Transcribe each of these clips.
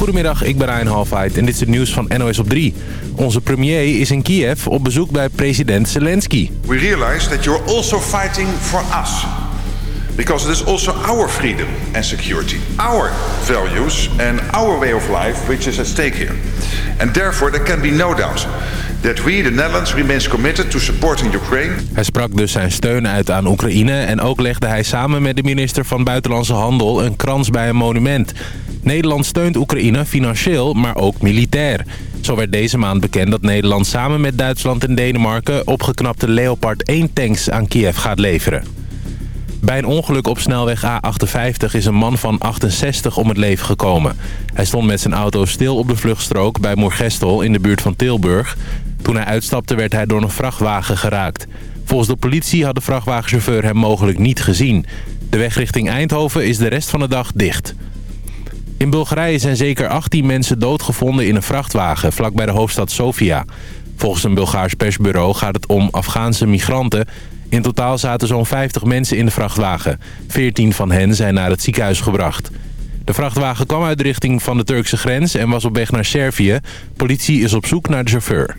Goedemiddag, ik ben Ryan Halfheid en dit is het nieuws van NOS op 3. Onze premier is in Kiev op bezoek bij president Zelensky. We realize that you're also fighting for us. Because it is also our freedom and security, our values and our way of life which is at stake here. And therefore there can be no doubt that we, the Netherlands, remains committed to supporting Ukraine. Hij sprak dus zijn steun uit aan Oekraïne en ook legde hij samen met de minister van Buitenlandse Handel een krans bij een monument. Nederland steunt Oekraïne financieel, maar ook militair. Zo werd deze maand bekend dat Nederland samen met Duitsland en Denemarken opgeknapte Leopard 1-tanks aan Kiev gaat leveren. Bij een ongeluk op snelweg A58 is een man van 68 om het leven gekomen. Hij stond met zijn auto stil op de vluchtstrook bij Moergestel in de buurt van Tilburg. Toen hij uitstapte werd hij door een vrachtwagen geraakt. Volgens de politie had de vrachtwagenchauffeur hem mogelijk niet gezien. De weg richting Eindhoven is de rest van de dag dicht. In Bulgarije zijn zeker 18 mensen doodgevonden in een vrachtwagen vlakbij de hoofdstad Sofia. Volgens een Bulgaars persbureau gaat het om Afghaanse migranten. In totaal zaten zo'n 50 mensen in de vrachtwagen. 14 van hen zijn naar het ziekenhuis gebracht. De vrachtwagen kwam uit de richting van de Turkse grens en was op weg naar Servië. Politie is op zoek naar de chauffeur.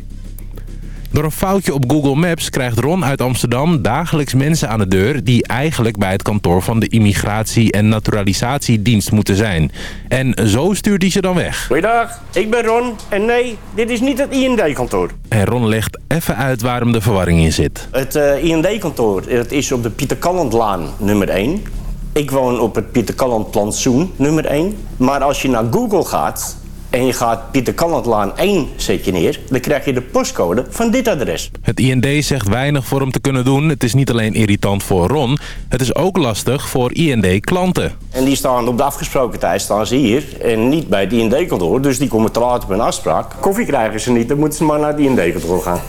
Door een foutje op Google Maps krijgt Ron uit Amsterdam dagelijks mensen aan de deur... die eigenlijk bij het kantoor van de Immigratie- en Naturalisatiedienst moeten zijn. En zo stuurt hij ze dan weg. Goeiedag, ik ben Ron en nee, dit is niet het IND-kantoor. En Ron legt even uit waarom de verwarring in zit. Het uh, IND-kantoor is op de Pieter Kallandlaan nummer 1. Ik woon op het Pieter Kalland plantsoen nummer 1. Maar als je naar Google gaat en je gaat Pieter Kallandlaan 1 zet je neer... dan krijg je de postcode van dit adres. Het IND zegt weinig voor hem te kunnen doen. Het is niet alleen irritant voor Ron, het is ook lastig voor IND-klanten. En die staan op de afgesproken tijd staan ze hier en niet bij het IND-kantoor. Dus die komen te laat op een afspraak. Koffie krijgen ze niet, dan moeten ze maar naar het IND-kantoor gaan.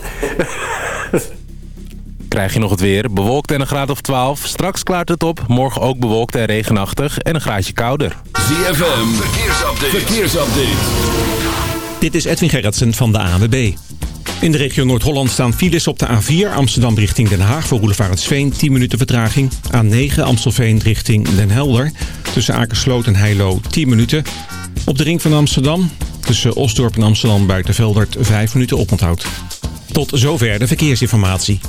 Krijg je nog het weer. Bewolkt en een graad of 12. Straks klaart het op. Morgen ook bewolkt en regenachtig. En een graadje kouder. ZFM. Verkeersupdate. Verkeersupdate. Dit is Edwin Gerritsen van de ANWB. In de regio Noord-Holland staan files op de A4 Amsterdam richting Den Haag voor Roelevarensveen 10 minuten vertraging. A9 Amstelveen richting Den Helder tussen Akersloot en Heilo 10 minuten. Op de ring van Amsterdam tussen Osdorp en Amsterdam Buitenveldert 5 minuten oponthoud. Tot zover de verkeersinformatie.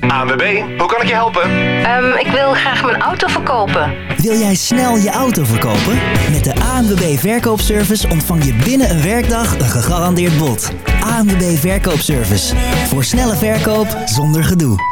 ANWB, hoe kan ik je helpen? Um, ik wil graag mijn auto verkopen. Wil jij snel je auto verkopen? Met de ANWB Verkoopservice ontvang je binnen een werkdag een gegarandeerd bod. ANWB Verkoopservice. Voor snelle verkoop zonder gedoe.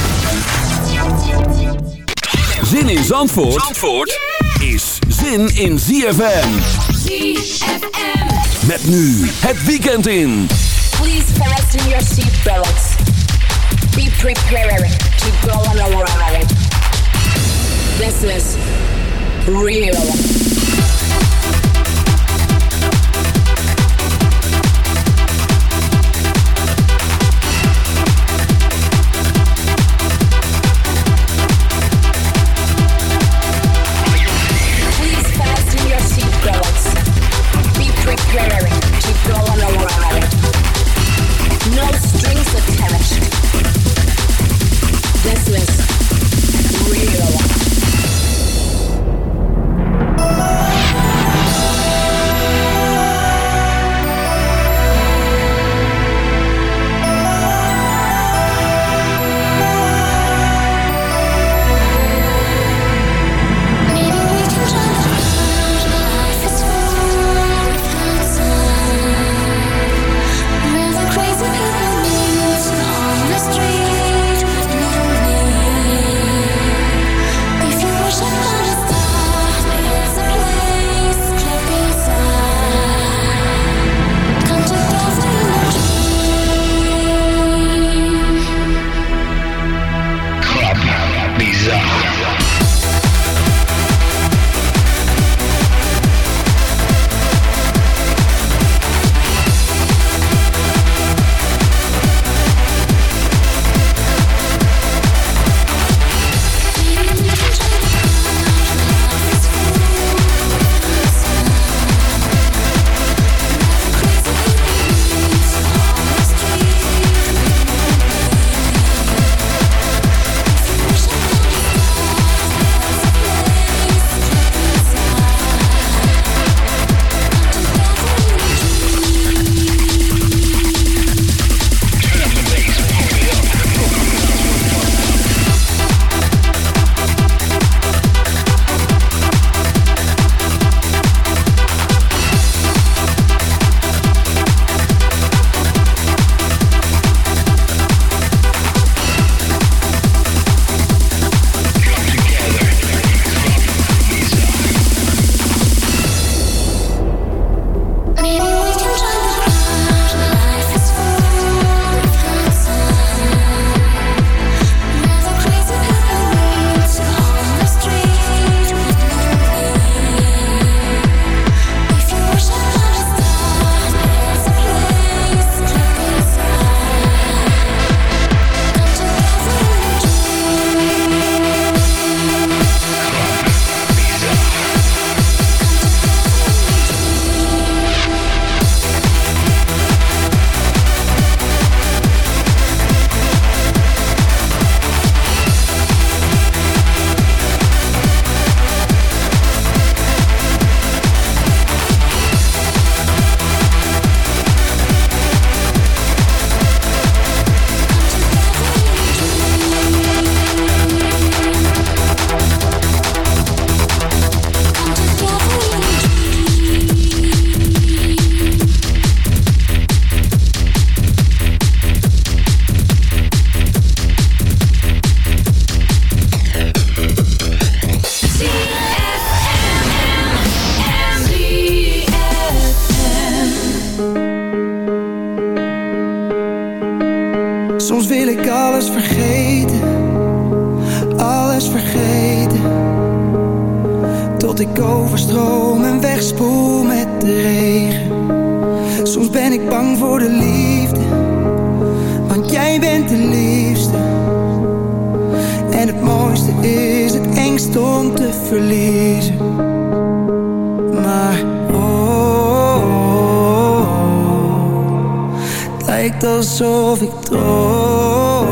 Zin in Zandvoort, Zandvoort is zin in ZFM. ZFM. Met nu het weekend in. Please fasten your seatbelts. Be prepared to go on a ride. This is real. En wegspoel met de regen. Soms ben ik bang voor de liefde, want jij bent de liefste. En het mooiste is het engst om te verliezen. Maar oh, oh, oh, het lijkt alsof ik droom.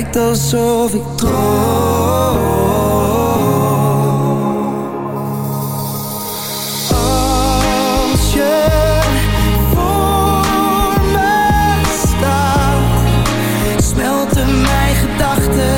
lijkt alsof ik droom. Als je voor me staat, smelten mijn gedachten,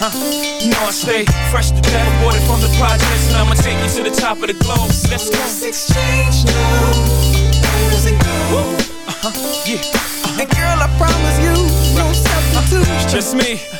go. Uh-huh. You know I stay fresh to death, aborted from the projects, and I'ma take you to the top of the globe. Let's go. Let's exchange now. Uh-huh, yeah. And girl, I promise you, no substitute. It's just me.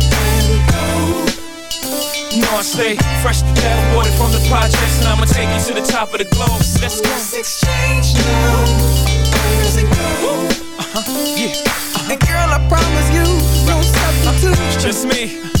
go. You know I stay fresh to death, aborted from the projects, and I'ma take you to the top of the globe. Let's go. Let's exchange now. Where's it go? Uh-huh, yeah. Uh-huh. And girl, I promise you, no substitute. It's just me.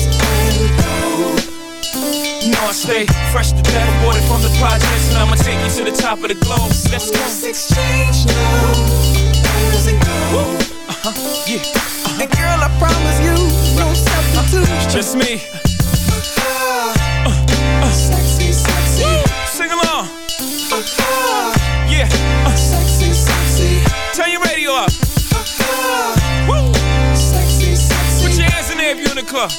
Know I stay fresh to death, aborted from the projects, and I'ma take you to the top of the globe. Let's go. Let's exchange now. Where's it go? Uh-huh, yeah. Uh-huh. And girl, I promise you, no substitute. It's just me. Uh, uh, sexy, sexy. Sing along. Uh, yeah. Uh, sexy, sexy. Turn your radio up. Uh, Woo! Sexy, sexy. Put your hands in there if you're in the club.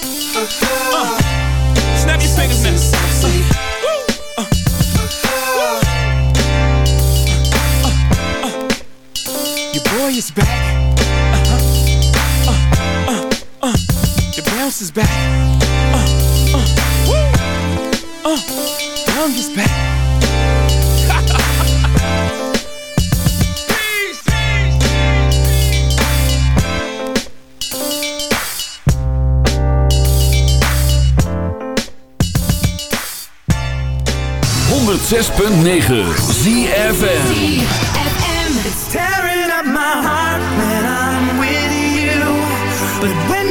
Uh, Snap your fingers now. Sexy. Uh, Your boy is back. Uh, uh, uh. The bounce is back. Uh, uh. Uh, Young is back. 106.9 ZFN But when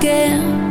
again.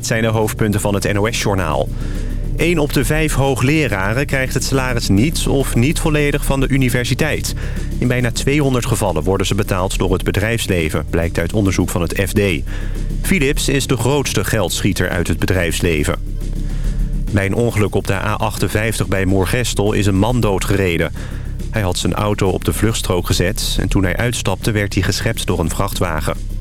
Dit zijn de hoofdpunten van het NOS-journaal. 1 op de 5 hoogleraren krijgt het salaris niet of niet volledig van de universiteit. In bijna 200 gevallen worden ze betaald door het bedrijfsleven, blijkt uit onderzoek van het FD. Philips is de grootste geldschieter uit het bedrijfsleven. Bij een ongeluk op de A58 bij Moorgestel is een man doodgereden. Hij had zijn auto op de vluchtstrook gezet en toen hij uitstapte werd hij geschept door een vrachtwagen.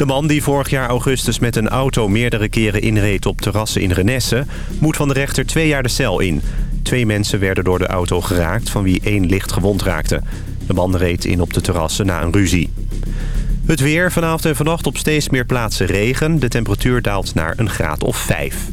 De man die vorig jaar augustus met een auto meerdere keren inreed op terrassen in Renesse... moet van de rechter twee jaar de cel in. Twee mensen werden door de auto geraakt, van wie één licht gewond raakte. De man reed in op de terrassen na een ruzie. Het weer vanavond en vannacht op steeds meer plaatsen regen. De temperatuur daalt naar een graad of vijf.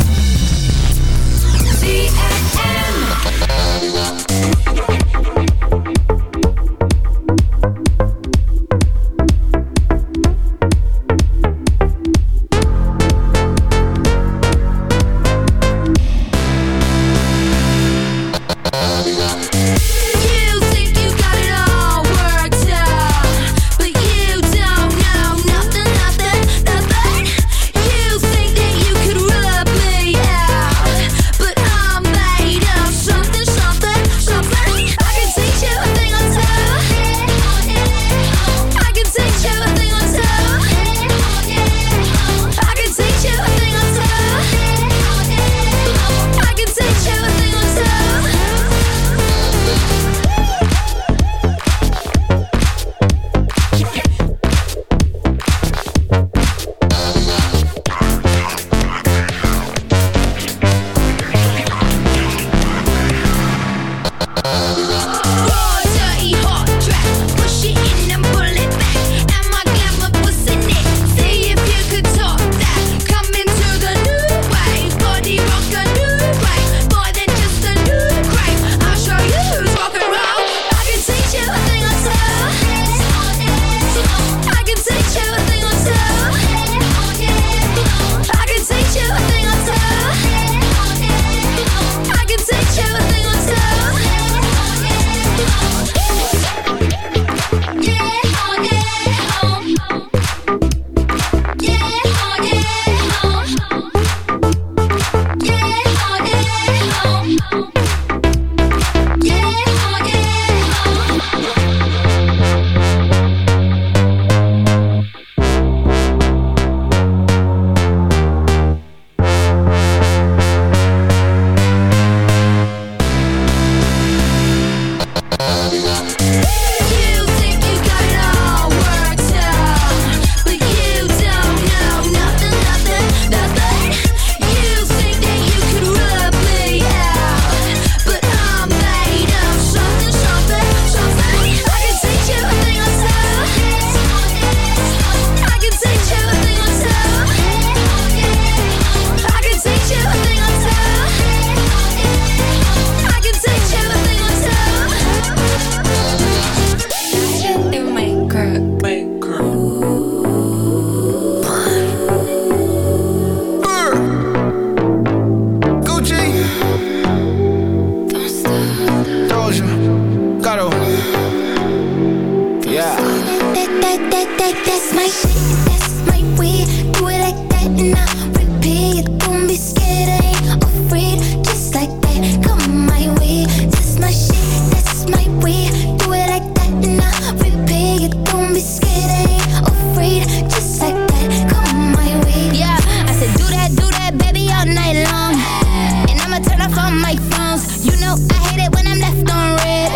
Phones. You know I hate it when I'm left on red.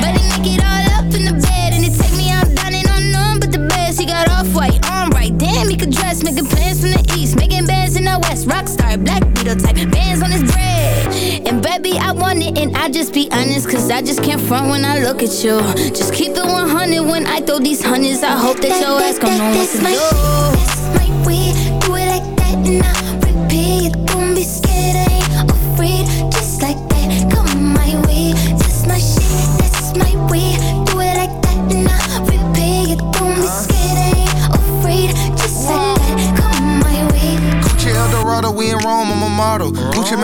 But he make it all up in the bed. And it take me out and on none but the best. He got off white, on right. Damn, he could dress. Making plans from the east. Making bands in the west. Rockstar, black beetle type. Bands on his bread. And baby, I want it. And I just be honest. Cause I just can't front when I look at you. Just keep it 100 when I throw these hundreds. I hope that your ass gon' know what to do. that's my way. Do it like that and I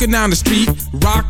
walking down the street, beat,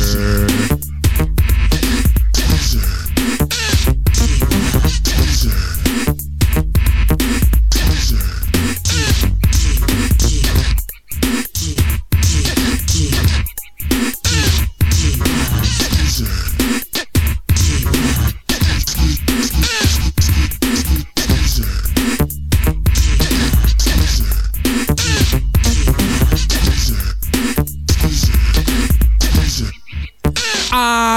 あっ!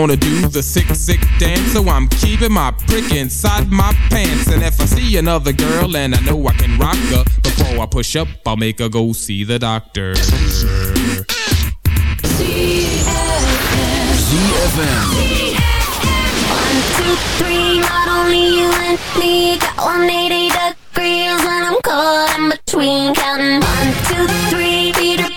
wanna do the sick, sick dance, so I'm keeping my prick inside my pants. And if I see another girl and I know I can rock her, before I push up, I'll make her go see the doctor. ZFM. One, two, three, not only you and me got 180 degrees and I'm caught in between counting one, two, three, Peter,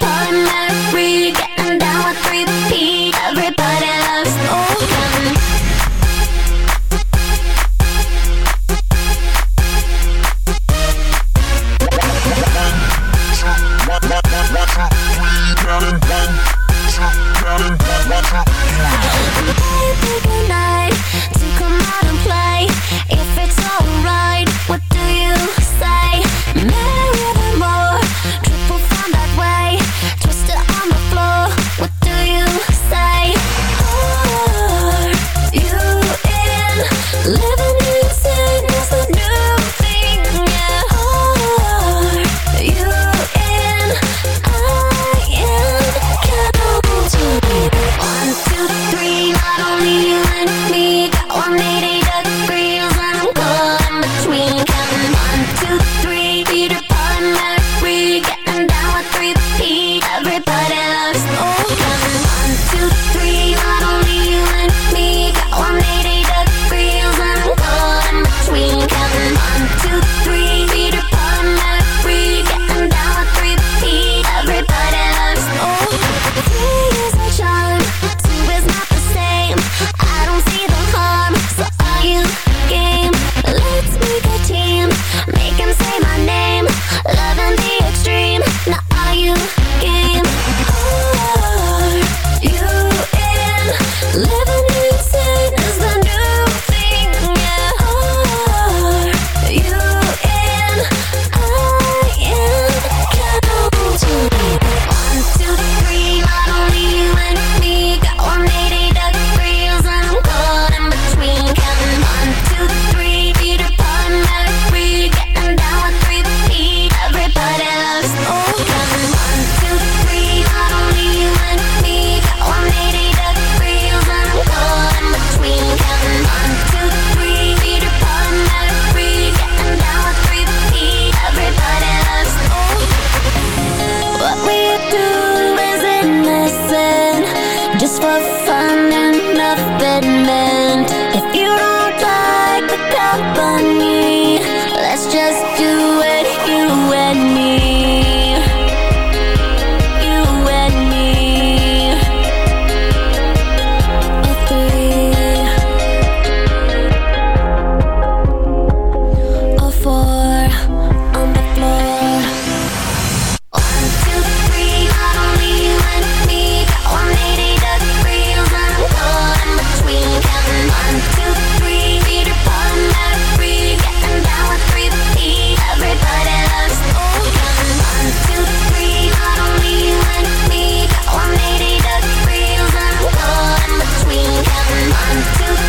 Until